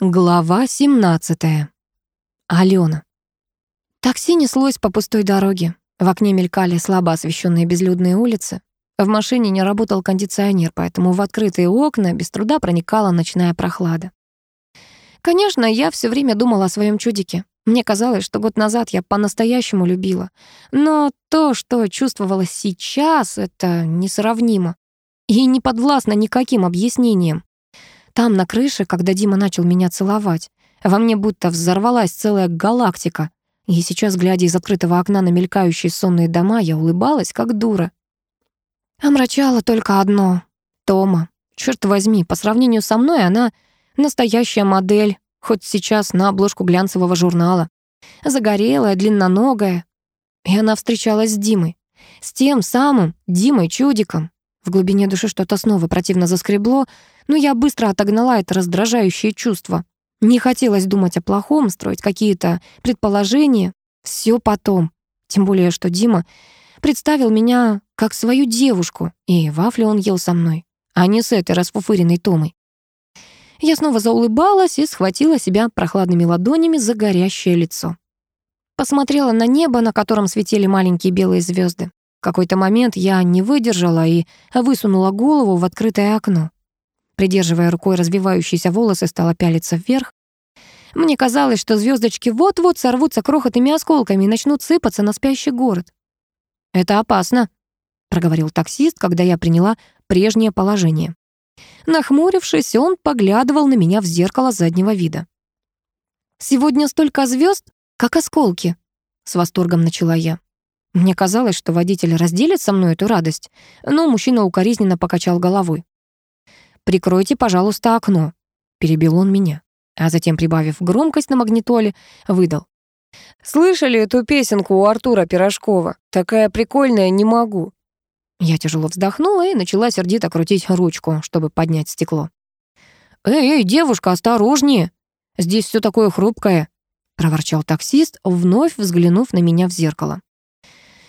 Глава 17. Алена. Такси неслось по пустой дороге. В окне мелькали слабо освещенные безлюдные улицы. В машине не работал кондиционер, поэтому в открытые окна без труда проникала ночная прохлада. Конечно, я все время думала о своем чудике. Мне казалось, что год назад я по-настоящему любила. Но то, что чувствовала сейчас, это несравнимо. И не подвластно никаким объяснениям. Там, на крыше, когда Дима начал меня целовать, во мне будто взорвалась целая галактика. И сейчас, глядя из открытого окна на мелькающие сонные дома, я улыбалась, как дура. Омрачало только одно — Тома. Черт возьми, по сравнению со мной она настоящая модель, хоть сейчас на обложку глянцевого журнала. Загорелая, длинноногая. И она встречалась с Димой. С тем самым Димой-чудиком. В глубине души что-то снова противно заскребло, но я быстро отогнала это раздражающее чувство. Не хотелось думать о плохом, строить какие-то предположения. Все потом. Тем более, что Дима представил меня как свою девушку, и вафли он ел со мной, а не с этой расфуфыренной Томой. Я снова заулыбалась и схватила себя прохладными ладонями за горящее лицо. Посмотрела на небо, на котором светили маленькие белые звезды. Какой-то момент я не выдержала и высунула голову в открытое окно. Придерживая рукой развивающиеся волосы, стала пялиться вверх. Мне казалось, что звездочки вот-вот сорвутся крохотными осколками и начнут сыпаться на спящий город. «Это опасно», — проговорил таксист, когда я приняла прежнее положение. Нахмурившись, он поглядывал на меня в зеркало заднего вида. «Сегодня столько звезд, как осколки», — с восторгом начала я. Мне казалось, что водитель разделит со мной эту радость, но мужчина укоризненно покачал головой. «Прикройте, пожалуйста, окно», — перебил он меня. А затем, прибавив громкость на магнитоле, выдал. «Слышали эту песенку у Артура Пирожкова? Такая прикольная, не могу». Я тяжело вздохнула и начала сердито крутить ручку, чтобы поднять стекло. «Эй, девушка, осторожнее! Здесь все такое хрупкое!» — проворчал таксист, вновь взглянув на меня в зеркало.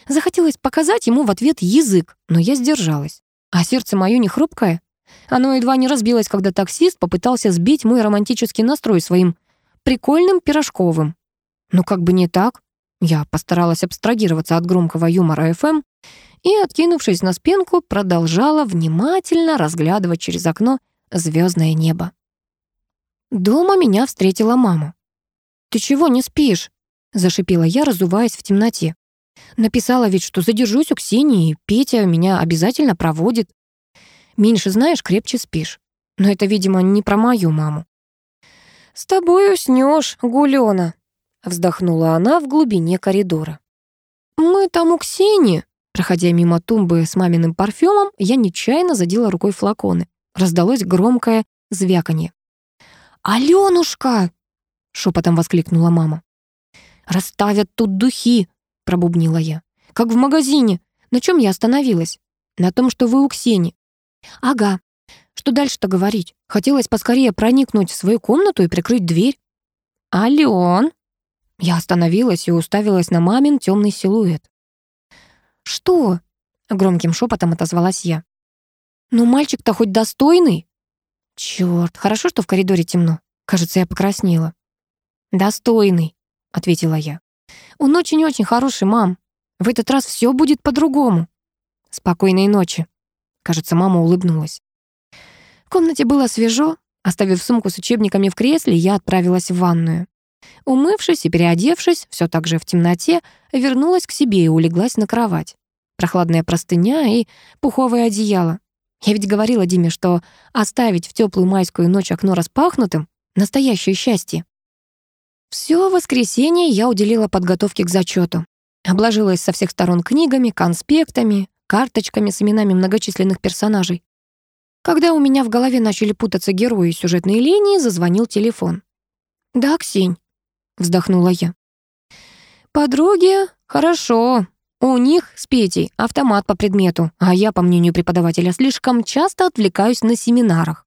Захотелось показать ему в ответ язык, но я сдержалась. А сердце мое не хрупкое. Оно едва не разбилось, когда таксист попытался сбить мой романтический настрой своим прикольным пирожковым. Ну как бы не так. Я постаралась абстрагироваться от громкого юмора ФМ и, откинувшись на спинку, продолжала внимательно разглядывать через окно звездное небо. Дома меня встретила мама. «Ты чего не спишь?» — зашипела я, разуваясь в темноте. Написала ведь, что задержусь у Ксении, Петя меня обязательно проводит. Меньше знаешь, крепче спишь. Но это, видимо, не про мою маму. «С тобой уснешь, Гулёна», — вздохнула она в глубине коридора. «Мы там у Ксении». Проходя мимо тумбы с маминым парфюмом, я нечаянно задела рукой флаконы. Раздалось громкое звяканье. «Алёнушка!» — шепотом воскликнула мама. «Расставят тут духи!» — пробубнила я. «Как в магазине. На чем я остановилась? На том, что вы у Ксении. «Ага. Что дальше-то говорить? Хотелось поскорее проникнуть в свою комнату и прикрыть дверь». «Алён!» Я остановилась и уставилась на мамин темный силуэт. «Что?» — громким шепотом отозвалась я. «Ну, мальчик-то хоть достойный?» «Чёрт, хорошо, что в коридоре темно. Кажется, я покраснела». «Достойный», — ответила я. «Он очень-очень хороший, мам. В этот раз все будет по-другому. Спокойной ночи». Кажется, мама улыбнулась. В комнате было свежо. Оставив сумку с учебниками в кресле, я отправилась в ванную. Умывшись и переодевшись, все так же в темноте, вернулась к себе и улеглась на кровать. Прохладная простыня и пуховое одеяло. Я ведь говорила Диме, что оставить в теплую майскую ночь окно распахнутым — настоящее счастье. Все воскресенье я уделила подготовке к зачету. Обложилась со всех сторон книгами, конспектами, карточками с именами многочисленных персонажей. Когда у меня в голове начали путаться герои сюжетной линии, зазвонил телефон. «Да, Ксень», — вздохнула я. «Подруги, хорошо. У них с Петей автомат по предмету, а я, по мнению преподавателя, слишком часто отвлекаюсь на семинарах».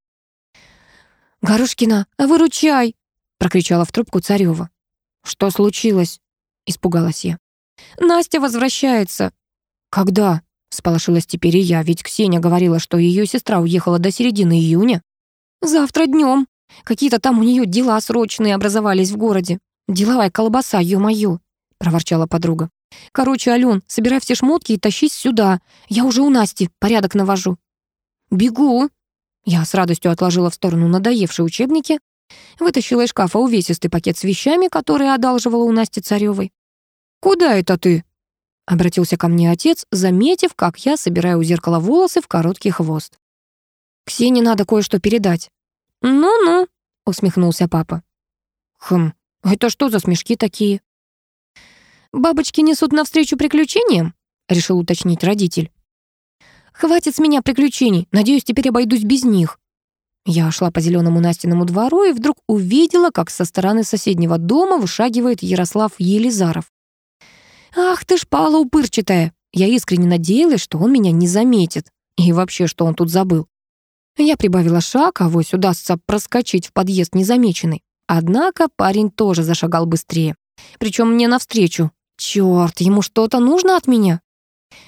«Горошкина, выручай!» — прокричала в трубку Царёва. «Что случилось?» — испугалась я. «Настя возвращается». «Когда?» Сполошилась теперь и я, ведь Ксения говорила, что ее сестра уехала до середины июня. «Завтра днем. Какие-то там у нее дела срочные образовались в городе. Деловая колбаса, ё-моё, проворчала подруга. Короче, Ален, собирай все шмотки и тащись сюда. Я уже у Насти порядок навожу. Бегу. Я с радостью отложила в сторону надоевшие учебники, вытащила из шкафа увесистый пакет с вещами, которые одалживала у Насти Царевой. «Куда это ты?» — обратился ко мне отец, заметив, как я собираю у зеркала волосы в короткий хвост. «Ксении надо кое-что передать». «Ну-ну», — усмехнулся папа. «Хм, это что за смешки такие?» «Бабочки несут навстречу приключениям?» — решил уточнить родитель. «Хватит с меня приключений. Надеюсь, теперь обойдусь без них». Я шла по зеленому Настиному двору и вдруг увидела, как со стороны соседнего дома вышагивает Ярослав Елизаров. «Ах ты ж пала упырчатая!» Я искренне надеялась, что он меня не заметит. И вообще, что он тут забыл. Я прибавила шаг, а вось удастся проскочить в подъезд незамеченный. Однако парень тоже зашагал быстрее. Причем мне навстречу. Черт, ему что-то нужно от меня?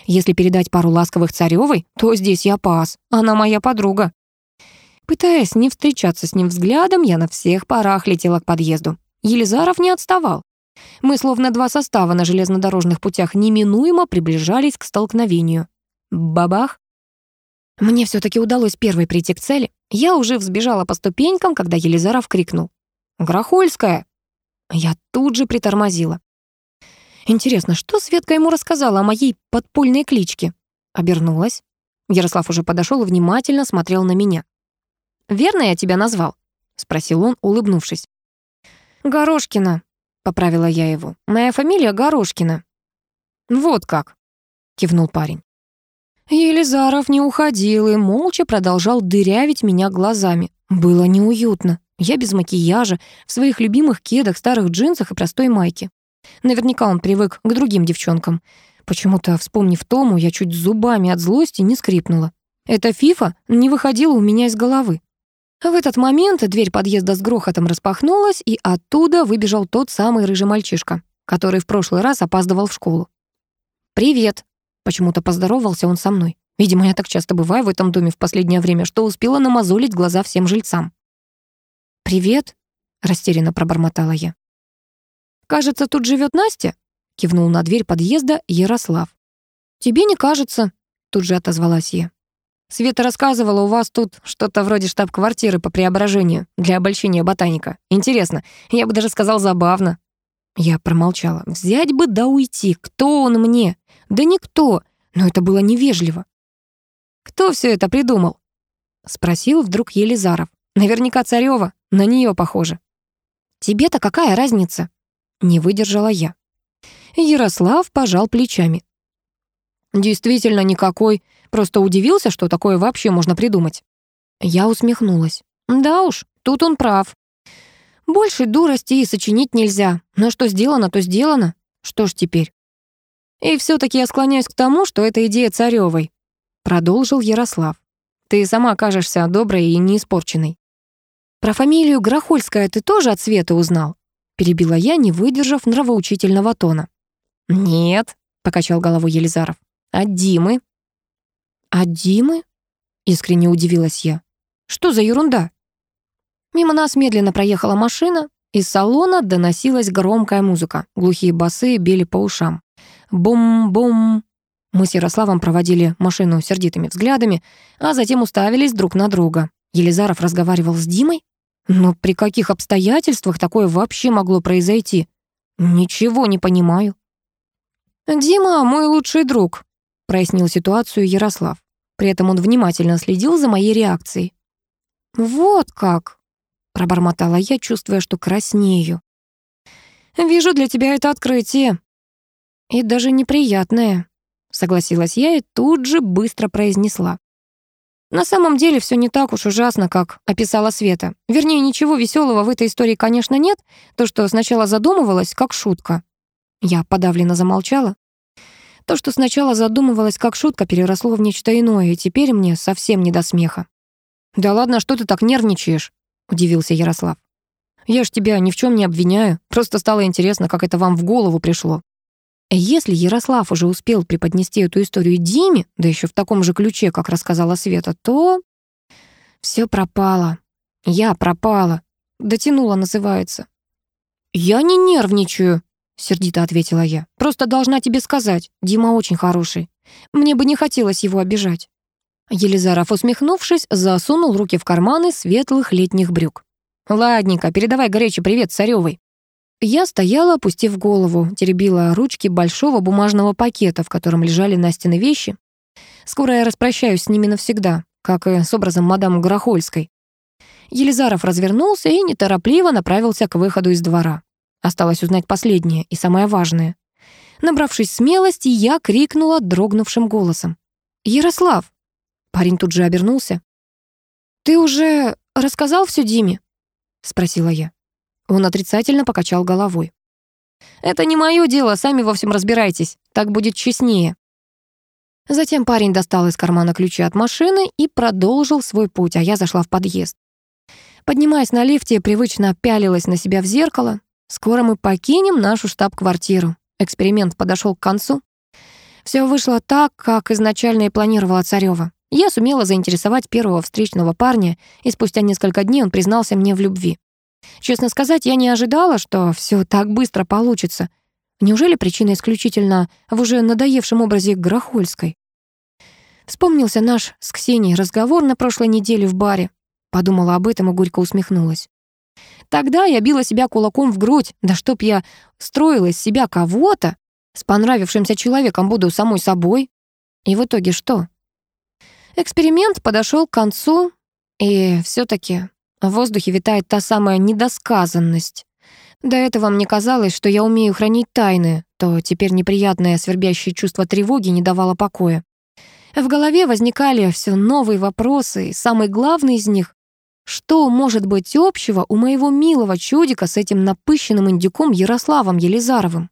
Если передать пару ласковых царевой, то здесь я пас. Она моя подруга. Пытаясь не встречаться с ним взглядом, я на всех парах летела к подъезду. Елизаров не отставал. Мы, словно два состава на железнодорожных путях, неминуемо приближались к столкновению. Бабах! Мне все таки удалось первой прийти к цели. Я уже взбежала по ступенькам, когда Елизаров крикнул. «Грохольская!» Я тут же притормозила. Интересно, что Светка ему рассказала о моей подпольной кличке? Обернулась. Ярослав уже подошел и внимательно смотрел на меня. «Верно я тебя назвал?» — спросил он, улыбнувшись. «Горошкина», — поправила я его. «Моя фамилия Горошкина». «Вот как», — кивнул парень. Елизаров не уходил и молча продолжал дырявить меня глазами. Было неуютно. Я без макияжа, в своих любимых кедах, старых джинсах и простой майке. Наверняка он привык к другим девчонкам. Почему-то, вспомнив Тому, я чуть зубами от злости не скрипнула. Эта фифа не выходила у меня из головы. В этот момент дверь подъезда с грохотом распахнулась, и оттуда выбежал тот самый рыжий мальчишка, который в прошлый раз опаздывал в школу. «Привет!» — почему-то поздоровался он со мной. Видимо, я так часто бываю в этом доме в последнее время, что успела намазолить глаза всем жильцам. «Привет», — растерянно пробормотала я. «Кажется, тут живет Настя?» — кивнул на дверь подъезда Ярослав. «Тебе не кажется?» — тут же отозвалась я. «Света рассказывала, у вас тут что-то вроде штаб-квартиры по преображению для обольщения ботаника. Интересно, я бы даже сказал забавно». Я промолчала. «Взять бы да уйти. Кто он мне?» «Да никто. Но это было невежливо». «Кто все это придумал?» — спросил вдруг Елизаров. «Наверняка Царёва. На нее похоже. Тебе-то какая разница? Не выдержала я. Ярослав пожал плечами. Действительно никакой. Просто удивился, что такое вообще можно придумать. Я усмехнулась. Да уж, тут он прав. Больше дурости и сочинить нельзя. Но что сделано, то сделано. Что ж теперь? И все таки я склоняюсь к тому, что это идея Царёвой. Продолжил Ярослав. Ты сама кажешься доброй и неиспорченной. «Про фамилию Грохольская ты тоже от Светы узнал?» Перебила я, не выдержав нравоучительного тона. «Нет», — покачал головой Елизаров. «От Димы». «От Димы?» — искренне удивилась я. «Что за ерунда?» Мимо нас медленно проехала машина, из салона доносилась громкая музыка. Глухие басы били по ушам. Бум-бум. Мы с Ярославом проводили машину сердитыми взглядами, а затем уставились друг на друга. Елизаров разговаривал с Димой? Но при каких обстоятельствах такое вообще могло произойти? Ничего не понимаю. «Дима — мой лучший друг», — прояснил ситуацию Ярослав. При этом он внимательно следил за моей реакцией. «Вот как!» — пробормотала я, чувствуя, что краснею. «Вижу, для тебя это открытие». «И даже неприятное», — согласилась я и тут же быстро произнесла. На самом деле все не так уж ужасно, как описала Света. Вернее, ничего веселого в этой истории, конечно, нет. То, что сначала задумывалось, как шутка. Я подавленно замолчала. То, что сначала задумывалось как шутка, переросло в нечто иное, и теперь мне совсем не до смеха. «Да ладно, что ты так нервничаешь?» — удивился Ярослав. «Я ж тебя ни в чем не обвиняю. Просто стало интересно, как это вам в голову пришло». Если Ярослав уже успел преподнести эту историю Диме, да еще в таком же ключе, как рассказала Света, то все пропало. Я пропала. Дотянула, называется. «Я не нервничаю», — сердито ответила я. «Просто должна тебе сказать, Дима очень хороший. Мне бы не хотелось его обижать». Елизаров, усмехнувшись, засунул руки в карманы светлых летних брюк. «Ладненько, передавай горячий привет Царёвой». Я стояла, опустив голову, теребила ручки большого бумажного пакета, в котором лежали Настины вещи. Скоро я распрощаюсь с ними навсегда, как и с образом мадам Грохольской. Елизаров развернулся и неторопливо направился к выходу из двора. Осталось узнать последнее и самое важное. Набравшись смелости, я крикнула дрогнувшим голосом. «Ярослав!» Парень тут же обернулся. «Ты уже рассказал все Диме?» — спросила я. Он отрицательно покачал головой. «Это не мое дело, сами во всем разбирайтесь. Так будет честнее». Затем парень достал из кармана ключи от машины и продолжил свой путь, а я зашла в подъезд. Поднимаясь на лифте, привычно пялилась на себя в зеркало. Скоро мы покинем нашу штаб-квартиру. Эксперимент подошел к концу. Все вышло так, как изначально и планировала Царева. Я сумела заинтересовать первого встречного парня, и спустя несколько дней он признался мне в любви. Честно сказать, я не ожидала, что все так быстро получится. Неужели причина исключительно в уже надоевшем образе Грохольской? Вспомнился наш с Ксенией разговор на прошлой неделе в баре. Подумала об этом и горько усмехнулась. Тогда я била себя кулаком в грудь, да чтоб я строила из себя кого-то, с понравившимся человеком буду самой собой. И в итоге что? Эксперимент подошел к концу, и все таки в воздухе витает та самая недосказанность. До этого мне казалось, что я умею хранить тайны, то теперь неприятное свербящее чувство тревоги не давало покоя. В голове возникали все новые вопросы, и самый главный из них — что может быть общего у моего милого чудика с этим напыщенным индюком Ярославом Елизаровым?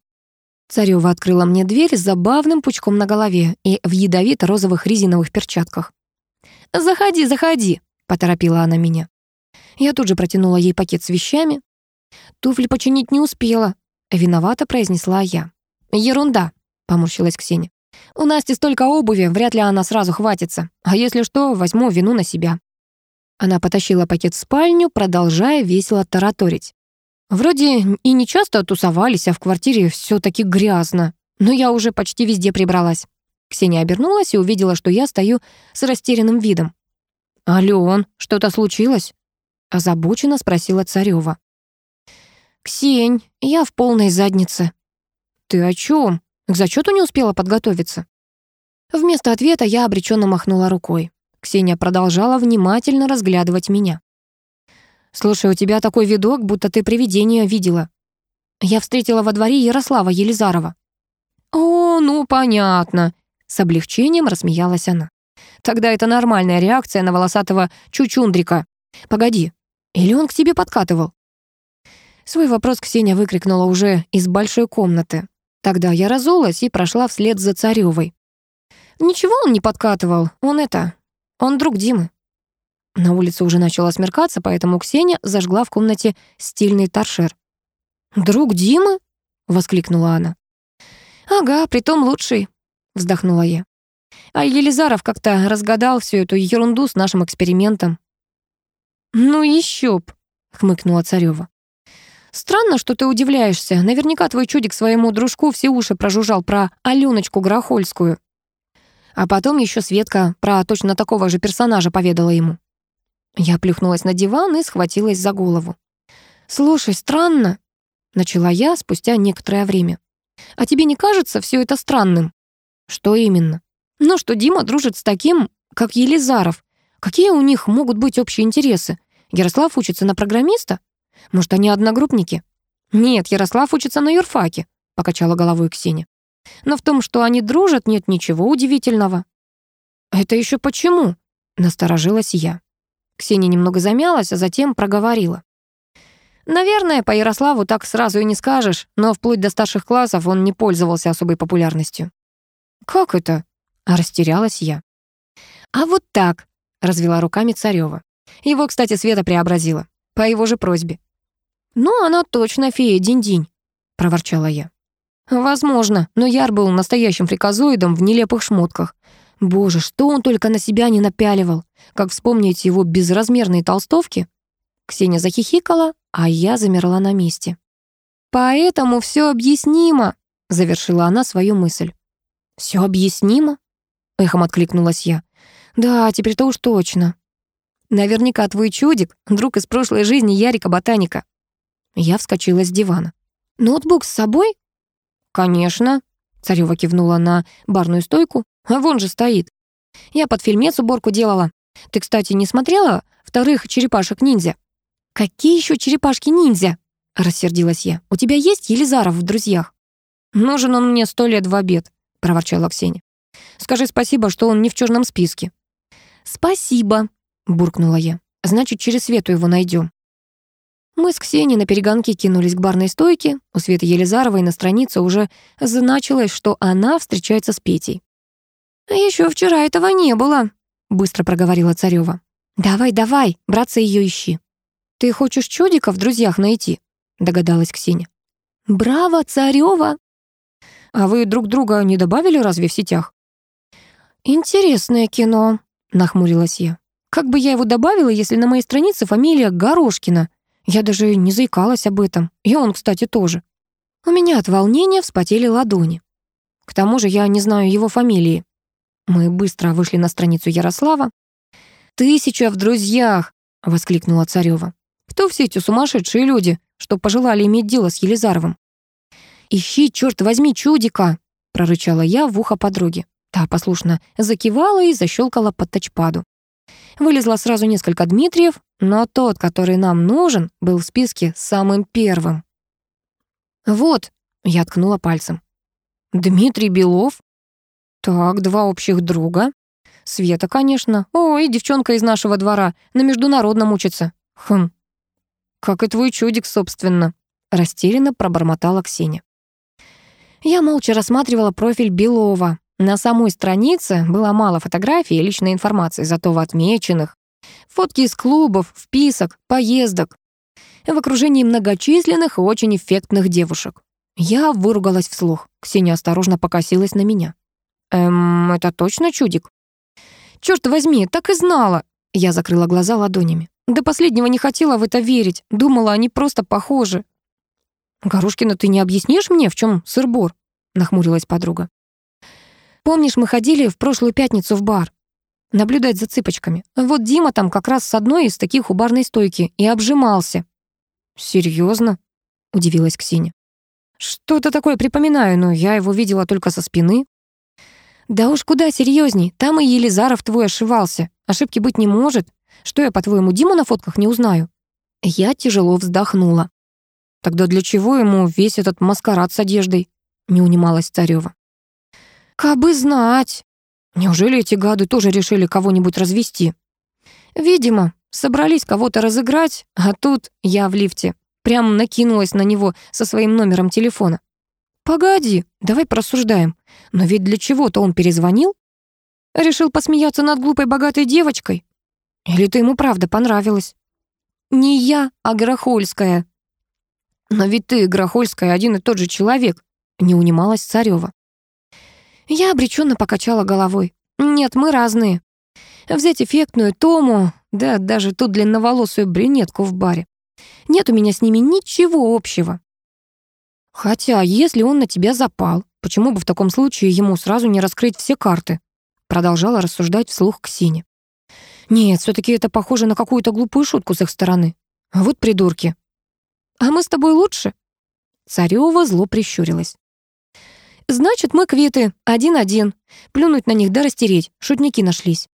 Царёва открыла мне дверь с забавным пучком на голове и в ядовито-розовых резиновых перчатках. «Заходи, заходи», — поторопила она меня. Я тут же протянула ей пакет с вещами. «Туфли починить не успела», — виновато произнесла я. «Ерунда», — поморщилась Ксения. «У Насти столько обуви, вряд ли она сразу хватится. А если что, возьму вину на себя». Она потащила пакет в спальню, продолжая весело тараторить. Вроде и не часто тусовались, а в квартире все таки грязно. Но я уже почти везде прибралась. Ксения обернулась и увидела, что я стою с растерянным видом. «Алён, что-то случилось?» озабоченно спросила Царева. «Ксень, я в полной заднице». «Ты о чем? К зачету не успела подготовиться?» Вместо ответа я обреченно махнула рукой. Ксения продолжала внимательно разглядывать меня. «Слушай, у тебя такой видок, будто ты привидение видела. Я встретила во дворе Ярослава Елизарова». «О, ну понятно», — с облегчением рассмеялась она. «Тогда это нормальная реакция на волосатого чучундрика. Погоди, или он к тебе подкатывал?» Свой вопрос Ксения выкрикнула уже из большой комнаты. Тогда я разулась и прошла вслед за Царёвой. «Ничего он не подкатывал, он это... Он друг Димы». На улице уже начало смеркаться, поэтому Ксения зажгла в комнате стильный торшер. «Друг Димы?» — воскликнула она. «Ага, притом лучший», — вздохнула я. А Елизаров как-то разгадал всю эту ерунду с нашим экспериментом. «Ну еще б», — хмыкнула Царева. «Странно, что ты удивляешься. Наверняка твой чудик своему дружку все уши прожужжал про Аленочку Грохольскую. А потом еще Светка про точно такого же персонажа поведала ему». Я плюхнулась на диван и схватилась за голову. «Слушай, странно», — начала я спустя некоторое время. «А тебе не кажется все это странным?» «Что именно?» «Ну, что Дима дружит с таким, как Елизаров. Какие у них могут быть общие интересы? Ярослав учится на программиста? Может, они одногруппники? Нет, Ярослав учится на юрфаке, покачала головой Ксения. Но в том, что они дружат, нет ничего удивительного. Это еще почему? Насторожилась я. Ксения немного замялась, а затем проговорила. Наверное, по Ярославу так сразу и не скажешь, но вплоть до старших классов он не пользовался особой популярностью. «Как это?» — растерялась я. «А вот так», — развела руками Царева. Его, кстати, Света преобразила. По его же просьбе. «Ну, она точно фея Динь-Динь», — проворчала я. «Возможно, но Яр был настоящим фриказоидом в нелепых шмотках. Боже, что он только на себя не напяливал. Как вспомнить его безразмерные толстовки?» Ксения захихикала, а я замерла на месте. «Поэтому все объяснимо», — завершила она свою мысль. «Все объяснимо?» — эхом откликнулась я. «Да, теперь-то уж точно. Наверняка твой чудик — друг из прошлой жизни Ярика-ботаника». Я вскочила с дивана. «Ноутбук с собой?» «Конечно», — Царёва кивнула на барную стойку. «А вон же стоит. Я под фильмец уборку делала. Ты, кстати, не смотрела вторых черепашек-ниндзя?» «Какие еще черепашки-ниндзя?» — рассердилась я. «У тебя есть Елизаров в друзьях?» «Нужен он мне сто лет в обед», — проворчала Ксения. «Скажи спасибо, что он не в черном списке». «Спасибо», — буркнула я. «Значит, через Свету его найдем. Мы с Ксенией на перегонке кинулись к барной стойке. У Светы Елизаровой на странице уже значилось, что она встречается с Петей. «А еще вчера этого не было», — быстро проговорила Царева. «Давай, давай, братца ее ищи». «Ты хочешь чудика в друзьях найти?» — догадалась Ксения. «Браво, Царева!» «А вы друг друга не добавили разве в сетях?» «Интересное кино», — нахмурилась я. «Как бы я его добавила, если на моей странице фамилия Горошкина? Я даже не заикалась об этом. И он, кстати, тоже. У меня от волнения вспотели ладони. К тому же я не знаю его фамилии. Мы быстро вышли на страницу Ярослава. «Тысяча в друзьях!» — воскликнула Царева. «Кто все эти сумасшедшие люди, что пожелали иметь дело с Елизаровым?» «Ищи, черт возьми, чудика!» — прорычала я в ухо подруги. Та послушно закивала и защелкала по тачпаду. Вылезло сразу несколько Дмитриев, но тот, который нам нужен, был в списке самым первым. «Вот», — я ткнула пальцем. «Дмитрий Белов?» «Так, два общих друга. Света, конечно. Ой, девчонка из нашего двора, на международном учится. Хм. Как и твой чудик, собственно», — растерянно пробормотала Ксения. Я молча рассматривала профиль Белова. На самой странице было мало фотографий и личной информации, зато в отмеченных фотки из клубов, вписок, поездок, в окружении многочисленных и очень эффектных девушек. Я выругалась вслух. Ксения осторожно покосилась на меня. «Эм, это точно чудик?» «Чёрт возьми, так и знала!» Я закрыла глаза ладонями. До последнего не хотела в это верить. Думала, они просто похожи. «Горошкина, ты не объяснишь мне, в чем сыр-бор?» Нахмурилась подруга. Помнишь, мы ходили в прошлую пятницу в бар? Наблюдать за цыпочками. Вот Дима там как раз с одной из таких у барной стойки и обжимался. Серьезно? Удивилась Ксения. Что-то такое припоминаю, но я его видела только со спины. Да уж куда серьезней. Там и Елизаров твой ошивался. Ошибки быть не может. Что я, по-твоему, Диму на фотках не узнаю? Я тяжело вздохнула. Тогда для чего ему весь этот маскарад с одеждой? Не унималась Царева. Кабы знать. Неужели эти гады тоже решили кого-нибудь развести? Видимо, собрались кого-то разыграть, а тут я в лифте. Прям накинулась на него со своим номером телефона. «Погоди, давай просуждаем. Но ведь для чего-то он перезвонил? Решил посмеяться над глупой богатой девочкой? Или ты ему правда понравилась?» «Не я, а Грохольская». «Но ведь ты, Грохольская, один и тот же человек», — не унималась Царева. Я обреченно покачала головой. «Нет, мы разные. Взять эффектную Тому, да даже ту длинноволосую брюнетку в баре. Нет у меня с ними ничего общего. Хотя, если он на тебя запал, почему бы в таком случае ему сразу не раскрыть все карты?» Продолжала рассуждать вслух Ксения. «Нет, все таки это похоже на какую-то глупую шутку с их стороны. Вот придурки. А мы с тобой лучше?» Царёва зло прищурилась. Значит, мы квиты, один-один. Плюнуть на них да растереть, шутники нашлись.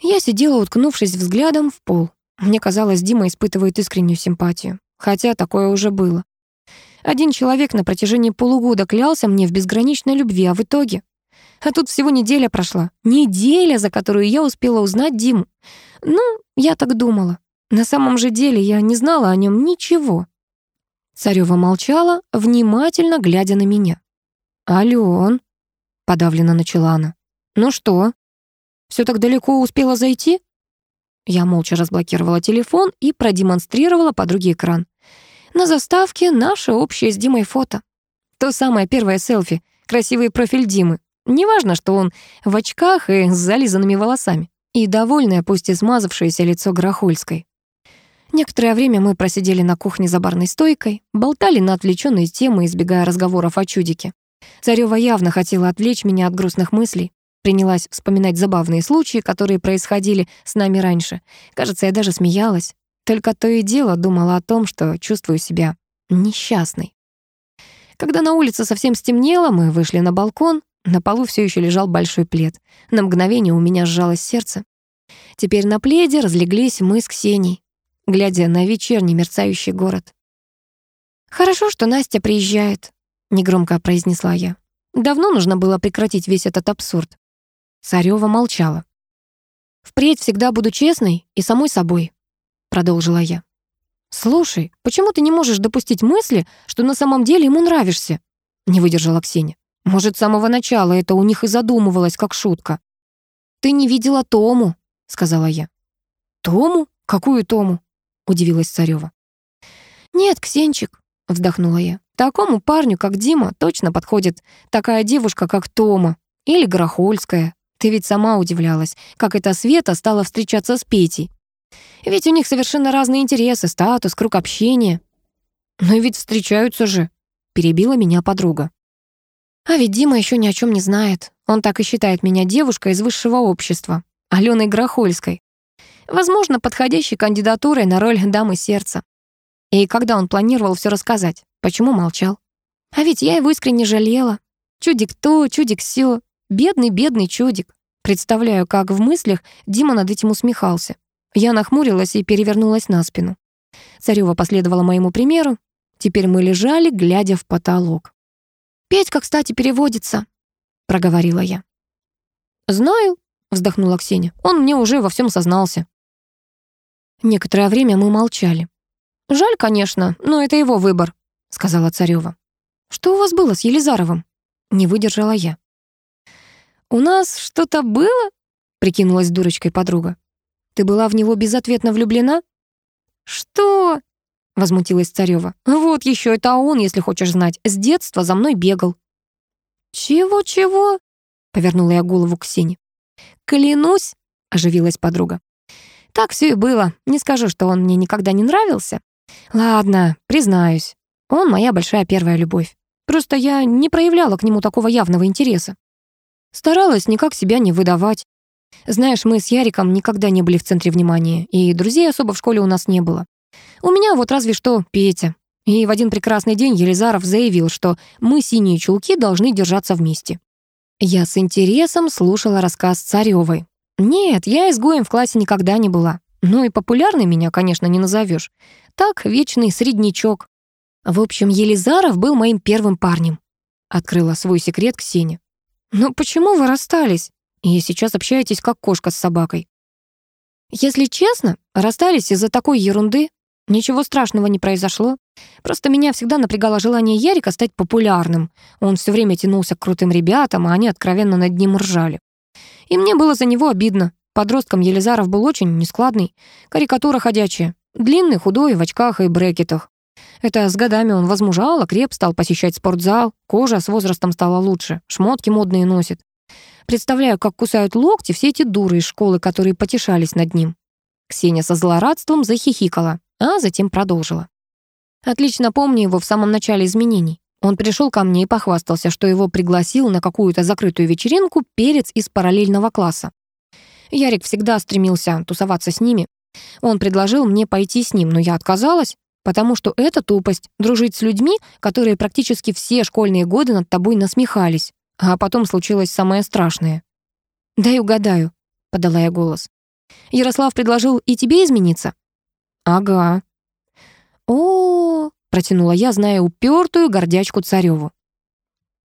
Я сидела, уткнувшись взглядом в пол. Мне казалось, Дима испытывает искреннюю симпатию. Хотя такое уже было. Один человек на протяжении полугода клялся мне в безграничной любви, а в итоге... А тут всего неделя прошла. Неделя, за которую я успела узнать Диму. Ну, я так думала. На самом же деле я не знала о нем ничего. Царёва молчала, внимательно глядя на меня. «Алён», — подавленно начала она, — «ну что, все так далеко успела зайти?» Я молча разблокировала телефон и продемонстрировала подруге экран. На заставке наше общее с Димой фото. То самое первое селфи, красивый профиль Димы. Неважно, что он в очках и с зализанными волосами. И довольное, пусть и смазавшееся лицо Грохольской. Некоторое время мы просидели на кухне за барной стойкой, болтали на отвлеченные темы, избегая разговоров о чудике. Царёва явно хотела отвлечь меня от грустных мыслей. Принялась вспоминать забавные случаи, которые происходили с нами раньше. Кажется, я даже смеялась. Только то и дело думала о том, что чувствую себя несчастной. Когда на улице совсем стемнело, мы вышли на балкон. На полу все еще лежал большой плед. На мгновение у меня сжалось сердце. Теперь на пледе разлеглись мы с Ксенией, глядя на вечерний мерцающий город. «Хорошо, что Настя приезжает», — негромко произнесла я. «Давно нужно было прекратить весь этот абсурд». Царёва молчала. «Впредь всегда буду честной и самой собой», — продолжила я. «Слушай, почему ты не можешь допустить мысли, что на самом деле ему нравишься?» — не выдержала Ксения. «Может, с самого начала это у них и задумывалось, как шутка». «Ты не видела Тому», — сказала я. «Тому? Какую Тому?» — удивилась Царёва. «Нет, Ксенчик», — вздохнула я. «Такому парню, как Дима, точно подходит такая девушка, как Тома или Горохольская. Ты ведь сама удивлялась, как эта Света стала встречаться с Петей. Ведь у них совершенно разные интересы, статус, круг общения. Но ведь встречаются же, перебила меня подруга. А ведь Дима еще ни о чем не знает. Он так и считает меня девушкой из высшего общества, Аленой Грохольской. Возможно, подходящей кандидатурой на роль дамы сердца. И когда он планировал все рассказать, почему молчал? А ведь я его искренне жалела. Чудик то, чудик сё. Бедный, бедный чудик. Представляю, как в мыслях Дима над этим усмехался. Я нахмурилась и перевернулась на спину. Царёва последовала моему примеру. Теперь мы лежали, глядя в потолок. «Петька, кстати, переводится», — проговорила я. «Знаю», — вздохнула Ксения. «Он мне уже во всем сознался». Некоторое время мы молчали. «Жаль, конечно, но это его выбор», — сказала Царёва. «Что у вас было с Елизаровым?» — не выдержала я. «У нас что-то было?» — прикинулась дурочкой подруга. Ты была в него безответно влюблена?» «Что?» — возмутилась Царёва. «Вот еще это он, если хочешь знать. С детства за мной бегал». «Чего-чего?» — повернула я голову к Сине. «Клянусь!» — оживилась подруга. «Так все и было. Не скажу, что он мне никогда не нравился. Ладно, признаюсь. Он моя большая первая любовь. Просто я не проявляла к нему такого явного интереса. Старалась никак себя не выдавать. Знаешь, мы с Яриком никогда не были в центре внимания, и друзей особо в школе у нас не было. У меня вот разве что Петя. И в один прекрасный день Елизаров заявил, что мы, синие чулки, должны держаться вместе. Я с интересом слушала рассказ Царёвой. Нет, я изгоем в классе никогда не была. Ну и популярной меня, конечно, не назовешь. Так, вечный среднячок. В общем, Елизаров был моим первым парнем. Открыла свой секрет Ксения. «Но почему вы расстались?» и сейчас общаетесь как кошка с собакой. Если честно, расстались из-за такой ерунды. Ничего страшного не произошло. Просто меня всегда напрягало желание Ярика стать популярным. Он все время тянулся к крутым ребятам, а они откровенно над ним ржали. И мне было за него обидно. Подростком Елизаров был очень нескладный. Карикатура ходячая. Длинный, худой, в очках и брекетах. Это с годами он возмужал, окреп, стал посещать спортзал. Кожа с возрастом стала лучше. Шмотки модные носит. Представляю, как кусают локти все эти дуры из школы, которые потешались над ним. Ксения со злорадством захихикала, а затем продолжила. Отлично помню его в самом начале изменений. Он пришел ко мне и похвастался, что его пригласил на какую-то закрытую вечеринку перец из параллельного класса. Ярик всегда стремился тусоваться с ними. Он предложил мне пойти с ним, но я отказалась, потому что это тупость — дружить с людьми, которые практически все школьные годы над тобой насмехались. А потом случилось самое страшное. «Дай угадаю», — подала я голос. «Ярослав предложил и тебе измениться?» «Ага». О, -о, -о протянула я, зная упертую гордячку Цареву.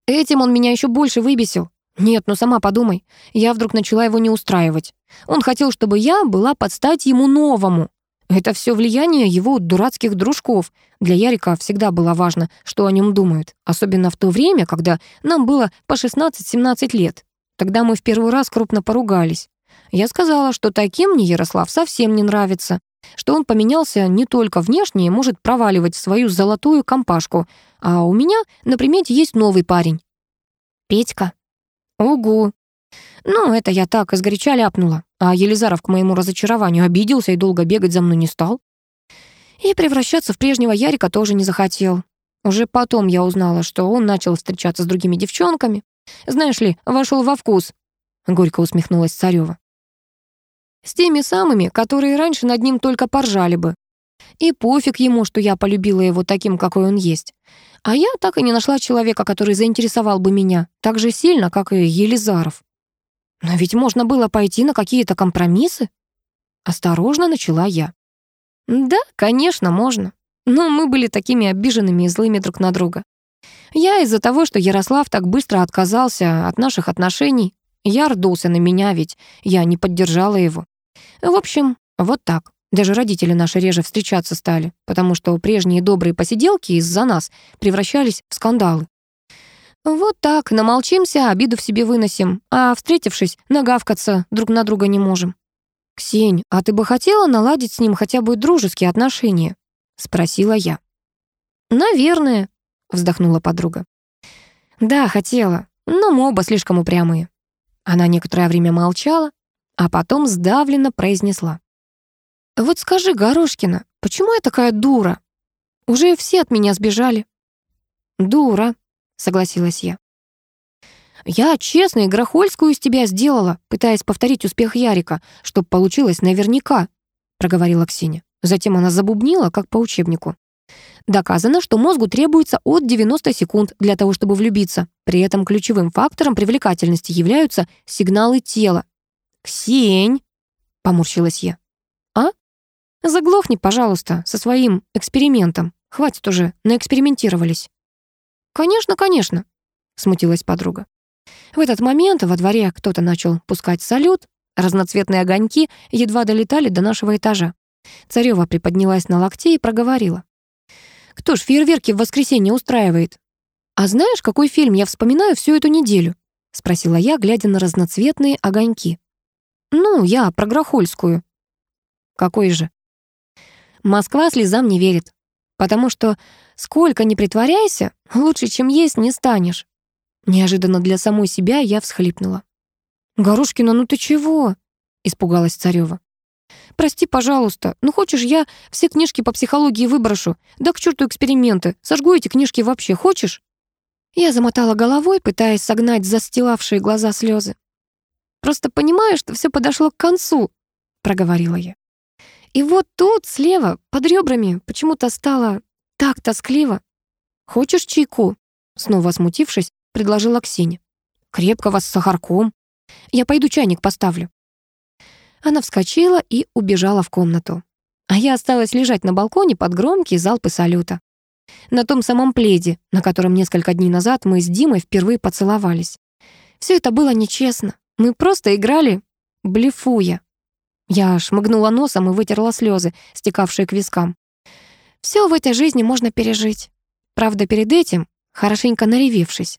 Этим он меня еще больше выбесил. Нет, ну сама подумай. Я вдруг начала его не устраивать. Он хотел, чтобы я была под стать ему новому. Это все влияние его дурацких дружков. Для Ярика всегда было важно, что о нем думают. Особенно в то время, когда нам было по 16-17 лет. Тогда мы в первый раз крупно поругались. Я сказала, что таким мне Ярослав совсем не нравится, что он поменялся не только внешне и может проваливать свою золотую компашку, а у меня на примете есть новый парень. Петька. Угу. Ну, это я так изгоряча ляпнула. А Елизаров к моему разочарованию обиделся и долго бегать за мной не стал. И превращаться в прежнего Ярика тоже не захотел. Уже потом я узнала, что он начал встречаться с другими девчонками. Знаешь ли, вошел во вкус. Горько усмехнулась Царева. С теми самыми, которые раньше над ним только поржали бы. И пофиг ему, что я полюбила его таким, какой он есть. А я так и не нашла человека, который заинтересовал бы меня так же сильно, как и Елизаров. Но ведь можно было пойти на какие-то компромиссы. Осторожно начала я. Да, конечно, можно. Но мы были такими обиженными и злыми друг на друга. Я из-за того, что Ярослав так быстро отказался от наших отношений, я рдулся на меня, ведь я не поддержала его. В общем, вот так. Даже родители наши реже встречаться стали, потому что прежние добрые посиделки из-за нас превращались в скандалы. Вот так, намолчимся, обиду в себе выносим, а, встретившись, нагавкаться друг на друга не можем. «Ксень, а ты бы хотела наладить с ним хотя бы дружеские отношения?» — спросила я. «Наверное», — вздохнула подруга. «Да, хотела, но мы оба слишком упрямые». Она некоторое время молчала, а потом сдавленно произнесла. «Вот скажи, Горошкина, почему я такая дура? Уже все от меня сбежали». «Дура», — согласилась я. «Я честно и Грохольскую из тебя сделала, пытаясь повторить успех Ярика, чтоб получилось наверняка», — проговорила Ксения. Затем она забубнила, как по учебнику. Доказано, что мозгу требуется от 90 секунд для того, чтобы влюбиться. При этом ключевым фактором привлекательности являются сигналы тела. «Ксень!» — поморщилась я. «А? Заглохни, пожалуйста, со своим экспериментом. Хватит уже, наэкспериментировались». «Конечно, конечно», — смутилась подруга. В этот момент во дворе кто-то начал пускать салют, разноцветные огоньки едва долетали до нашего этажа. Царева приподнялась на локте и проговорила. «Кто ж фейерверки в воскресенье устраивает?» «А знаешь, какой фильм я вспоминаю всю эту неделю?» — спросила я, глядя на разноцветные огоньки. «Ну, я про Грохольскую». «Какой же?» «Москва слезам не верит, потому что сколько ни притворяйся, лучше, чем есть, не станешь». Неожиданно для самой себя я всхлипнула. «Горошкина, ну ты чего?» — испугалась Царева. «Прости, пожалуйста, ну хочешь, я все книжки по психологии выброшу? Да к черту эксперименты, сожгу эти книжки вообще, хочешь?» Я замотала головой, пытаясь согнать застилавшие глаза слезы. «Просто понимаю, что все подошло к концу», — проговорила я. И вот тут, слева, под ребрами, почему-то стало так тоскливо. «Хочешь чайку?» Снова смутившись, предложила Ксения. «Крепкого с сахарком. Я пойду чайник поставлю». Она вскочила и убежала в комнату. А я осталась лежать на балконе под громкие залпы салюта. На том самом пледе, на котором несколько дней назад мы с Димой впервые поцеловались. Все это было нечестно. Мы просто играли, блефуя. Я шмыгнула носом и вытерла слезы, стекавшие к вискам. Все в этой жизни можно пережить. Правда, перед этим, хорошенько наревевшись,